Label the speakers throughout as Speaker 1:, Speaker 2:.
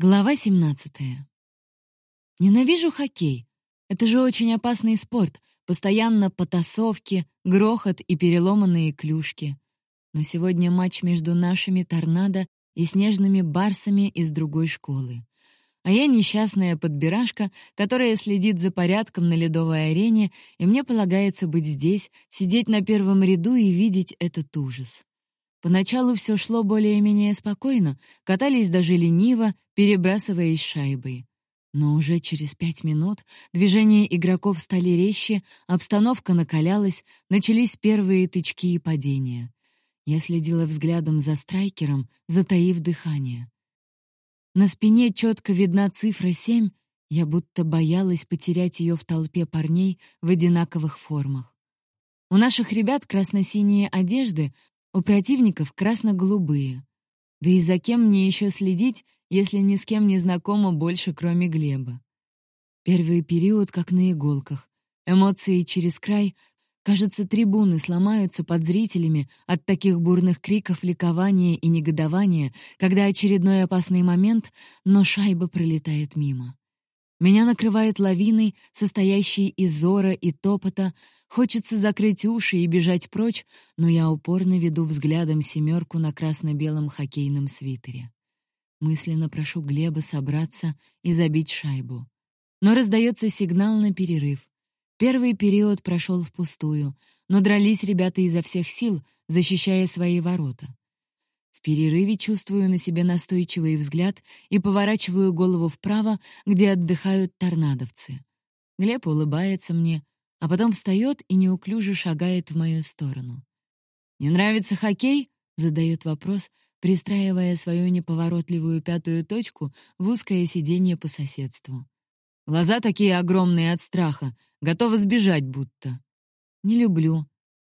Speaker 1: Глава 17. Ненавижу хоккей. Это же очень опасный спорт. Постоянно потасовки, грохот и переломанные клюшки. Но сегодня матч между нашими торнадо и снежными барсами из другой школы. А я несчастная подбирашка, которая следит за порядком на ледовой арене, и мне полагается быть здесь, сидеть на первом ряду и видеть этот ужас. Поначалу все шло более-менее спокойно, катались даже лениво, перебрасываясь шайбой. Но уже через пять минут движения игроков стали резче, обстановка накалялась, начались первые тычки и падения. Я следила взглядом за страйкером, затаив дыхание. На спине четко видна цифра семь, я будто боялась потерять ее в толпе парней в одинаковых формах. У наших ребят красно-синие одежды, у противников красно-голубые. Да и за кем мне еще следить, если ни с кем не знакома больше, кроме Глеба? Первый период как на иголках. Эмоции через край. Кажется, трибуны сломаются под зрителями от таких бурных криков ликования и негодования, когда очередной опасный момент, но шайба пролетает мимо. Меня накрывает лавиной, состоящей из зора и топота. Хочется закрыть уши и бежать прочь, но я упорно веду взглядом семерку на красно-белом хоккейном свитере. Мысленно прошу Глеба собраться и забить шайбу. Но раздается сигнал на перерыв. Первый период прошел впустую, но дрались ребята изо всех сил, защищая свои ворота. В перерыве чувствую на себе настойчивый взгляд и поворачиваю голову вправо, где отдыхают торнадовцы. Глеб улыбается мне, а потом встает и неуклюже шагает в мою сторону. «Не нравится хоккей?» — задает вопрос, пристраивая свою неповоротливую пятую точку в узкое сиденье по соседству. Глаза такие огромные от страха, готовы сбежать будто. Не люблю.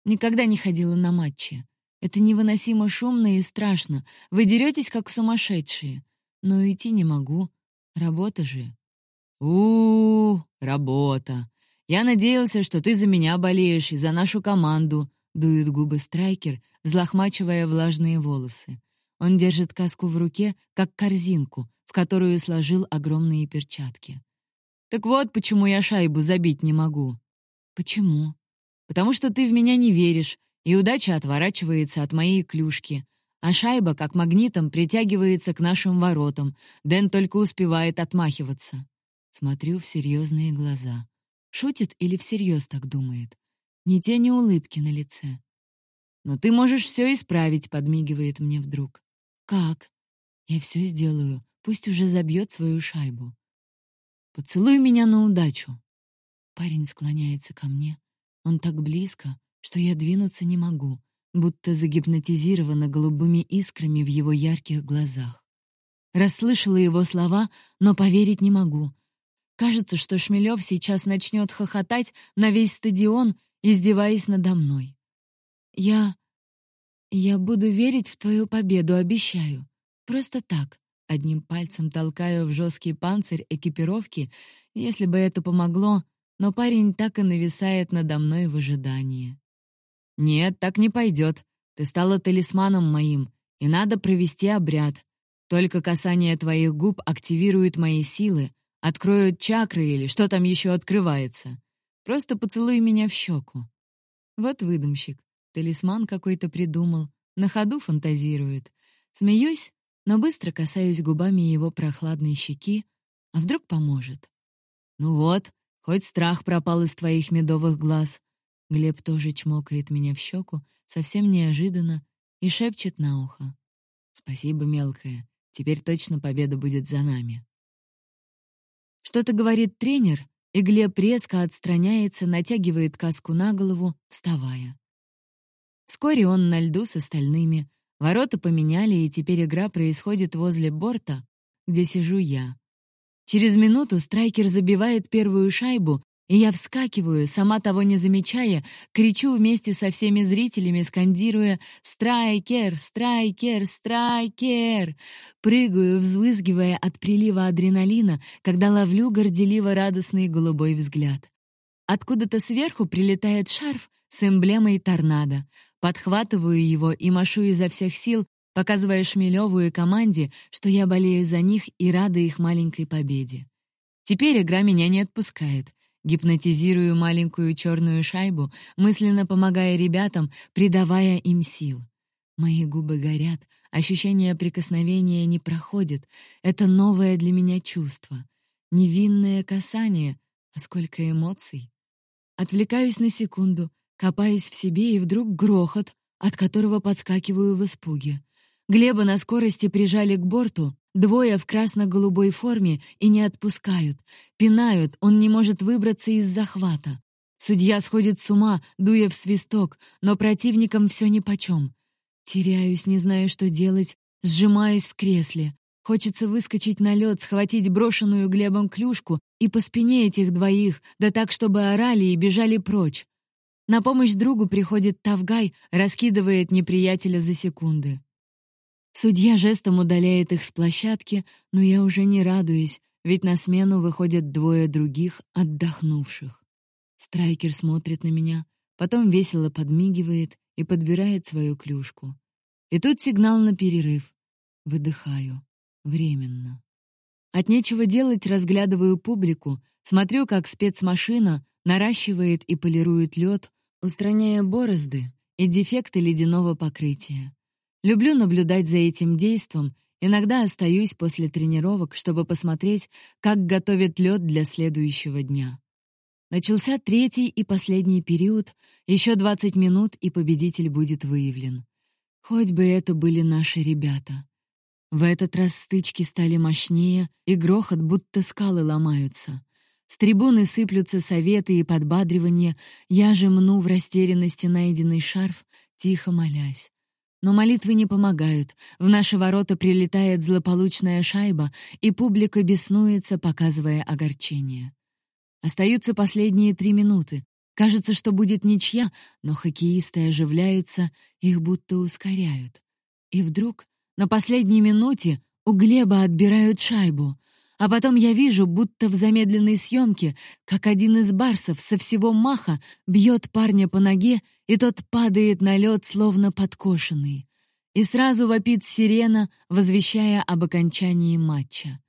Speaker 1: Никогда не ходила на матчи. Это невыносимо шумно и страшно. Вы деретесь, как сумасшедшие. Но уйти не могу. Работа же. у у, -у работа. Я надеялся, что ты за меня болеешь и за нашу команду, дует губы Страйкер, взлохмачивая влажные волосы. Он держит каску в руке, как корзинку, в которую сложил огромные перчатки. Так вот, почему я шайбу забить не могу. Почему? Потому что ты в меня не веришь, и удача отворачивается от моей клюшки, а шайба, как магнитом, притягивается к нашим воротам. Дэн только успевает отмахиваться. Смотрю в серьезные глаза. Шутит или всерьез так думает? Ни тени улыбки на лице. «Но ты можешь все исправить», — подмигивает мне вдруг. «Как?» «Я все сделаю. Пусть уже забьет свою шайбу». «Поцелуй меня на удачу». Парень склоняется ко мне. Он так близко, что я двинуться не могу, будто загипнотизирована голубыми искрами в его ярких глазах. Расслышала его слова, но поверить не могу. Кажется, что Шмелев сейчас начнет хохотать на весь стадион, издеваясь надо мной. Я... я буду верить в твою победу, обещаю. Просто так, одним пальцем толкаю в жесткий панцирь экипировки, если бы это помогло, но парень так и нависает надо мной в ожидании. «Нет, так не пойдет. Ты стала талисманом моим, и надо провести обряд. Только касание твоих губ активирует мои силы, откроют чакры или что там еще открывается. Просто поцелуй меня в щеку». Вот выдумщик. Талисман какой-то придумал, на ходу фантазирует. Смеюсь, но быстро касаюсь губами его прохладной щеки, а вдруг поможет. «Ну вот, хоть страх пропал из твоих медовых глаз», Глеб тоже чмокает меня в щеку, совсем неожиданно, и шепчет на ухо. «Спасибо, мелкая. Теперь точно победа будет за нами». Что-то говорит тренер, и Глеб резко отстраняется, натягивает каску на голову, вставая. Вскоре он на льду с остальными. Ворота поменяли, и теперь игра происходит возле борта, где сижу я. Через минуту страйкер забивает первую шайбу, и я вскакиваю, сама того не замечая, кричу вместе со всеми зрителями, скандируя «Страйкер! Страйкер! Страйкер!» Прыгаю, взвызгивая от прилива адреналина, когда ловлю горделиво радостный голубой взгляд. Откуда-то сверху прилетает шарф с эмблемой торнадо. Подхватываю его и машу изо всех сил, показывая Шмелеву и команде, что я болею за них и рада их маленькой победе. Теперь игра меня не отпускает. Гипнотизирую маленькую черную шайбу, мысленно помогая ребятам, придавая им сил. Мои губы горят, ощущение прикосновения не проходит. Это новое для меня чувство. Невинное касание, а сколько эмоций. Отвлекаюсь на секунду, копаюсь в себе, и вдруг грохот, от которого подскакиваю в испуге. Глеба на скорости прижали к борту, двое в красно-голубой форме и не отпускают. Пинают, он не может выбраться из захвата. Судья сходит с ума, дуя в свисток, но противникам все нипочем. Теряюсь, не знаю, что делать, сжимаюсь в кресле. Хочется выскочить на лед, схватить брошенную Глебом клюшку и по спине этих двоих, да так, чтобы орали и бежали прочь. На помощь другу приходит Тавгай, раскидывает неприятеля за секунды. Судья жестом удаляет их с площадки, но я уже не радуюсь, ведь на смену выходят двое других, отдохнувших. Страйкер смотрит на меня, потом весело подмигивает и подбирает свою клюшку. И тут сигнал на перерыв. Выдыхаю. Временно. От нечего делать разглядываю публику, смотрю, как спецмашина наращивает и полирует лед, устраняя борозды и дефекты ледяного покрытия. Люблю наблюдать за этим действом, иногда остаюсь после тренировок, чтобы посмотреть, как готовят лед для следующего дня. Начался третий и последний период, еще 20 минут, и победитель будет выявлен. Хоть бы это были наши ребята. В этот раз стычки стали мощнее, и грохот, будто скалы ломаются. С трибуны сыплются советы и подбадривания, я же мну в растерянности найденный шарф, тихо молясь. Но молитвы не помогают. В наши ворота прилетает злополучная шайба, и публика беснуется, показывая огорчение. Остаются последние три минуты. Кажется, что будет ничья, но хоккеисты оживляются, их будто ускоряют. И вдруг, на последней минуте, у Глеба отбирают шайбу. А потом я вижу, будто в замедленной съемке, как один из барсов со всего маха бьет парня по ноге, и тот падает на лед, словно подкошенный. И сразу вопит сирена, возвещая об окончании матча.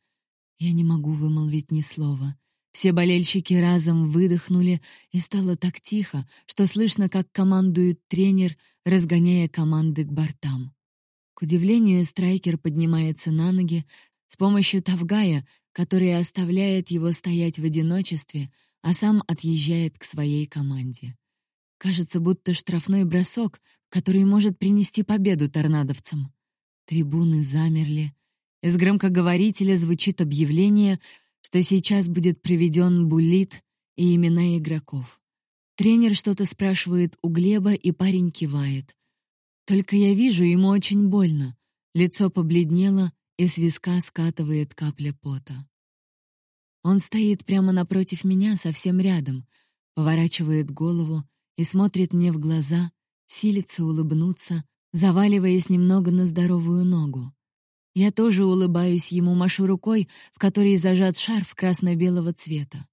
Speaker 1: Я не могу вымолвить ни слова. Все болельщики разом выдохнули, и стало так тихо, что слышно, как командует тренер, разгоняя команды к бортам. К удивлению, страйкер поднимается на ноги, с помощью Тавгая, который оставляет его стоять в одиночестве, а сам отъезжает к своей команде. Кажется, будто штрафной бросок, который может принести победу торнадовцам. Трибуны замерли. Из громкоговорителя звучит объявление, что сейчас будет проведен буллит и имена игроков. Тренер что-то спрашивает у Глеба, и парень кивает. Только я вижу, ему очень больно. Лицо побледнело, и с виска скатывает капля пота. Он стоит прямо напротив меня, совсем рядом, поворачивает голову и смотрит мне в глаза, силится улыбнуться, заваливаясь немного на здоровую ногу. Я тоже улыбаюсь ему, машу рукой, в которой зажат шарф красно-белого цвета.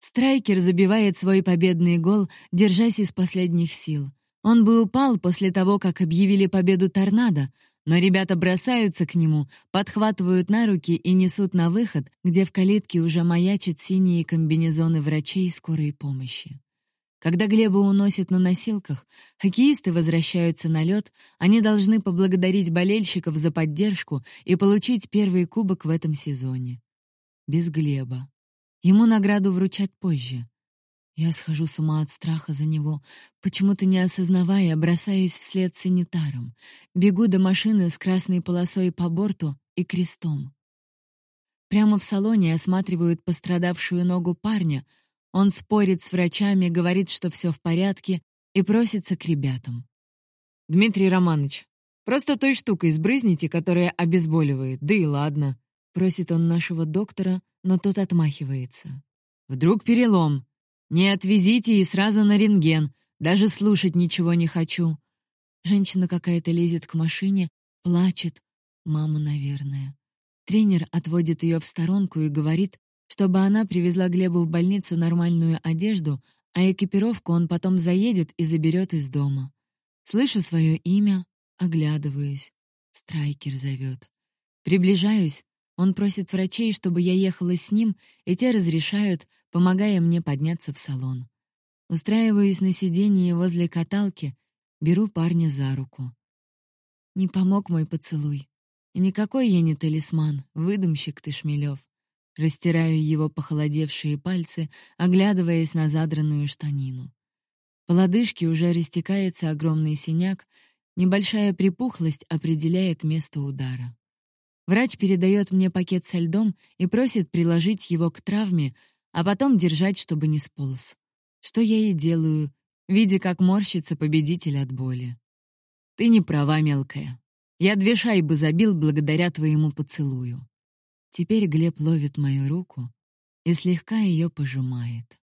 Speaker 1: Страйкер забивает свой победный гол, держась из последних сил. Он бы упал после того, как объявили победу торнадо, но ребята бросаются к нему, подхватывают на руки и несут на выход, где в калитке уже маячат синие комбинезоны врачей скорой помощи. Когда Глеба уносят на носилках, хоккеисты возвращаются на лед, они должны поблагодарить болельщиков за поддержку и получить первый кубок в этом сезоне. Без Глеба. Ему награду вручат позже. Я схожу с ума от страха за него, почему-то не осознавая, бросаюсь вслед санитарам. Бегу до машины с красной полосой по борту и крестом. Прямо в салоне осматривают пострадавшую ногу парня. Он спорит с врачами, говорит, что все в порядке, и просится к ребятам. «Дмитрий Романович, просто той штукой сбрызните, которая обезболивает, да и ладно», — просит он нашего доктора, но тот отмахивается. «Вдруг перелом?» «Не отвезите и сразу на рентген. Даже слушать ничего не хочу». Женщина какая-то лезет к машине, плачет. Мама, наверное. Тренер отводит ее в сторонку и говорит, чтобы она привезла Глебу в больницу нормальную одежду, а экипировку он потом заедет и заберет из дома. Слышу свое имя, оглядываюсь. Страйкер зовет. Приближаюсь. Он просит врачей, чтобы я ехала с ним, и те разрешают, помогая мне подняться в салон. Устраиваюсь на сиденье возле каталки, беру парня за руку. Не помог мой поцелуй. И никакой я не талисман, выдумщик ты, Шмелёв. Растираю его похолодевшие пальцы, оглядываясь на задранную штанину. По лодыжке уже растекается огромный синяк, небольшая припухлость определяет место удара. Врач передает мне пакет со льдом и просит приложить его к травме, а потом держать, чтобы не сполз. Что я и делаю, видя, как морщится победитель от боли. Ты не права, мелкая. Я две шайбы забил благодаря твоему поцелую. Теперь Глеб ловит мою руку и слегка ее пожимает.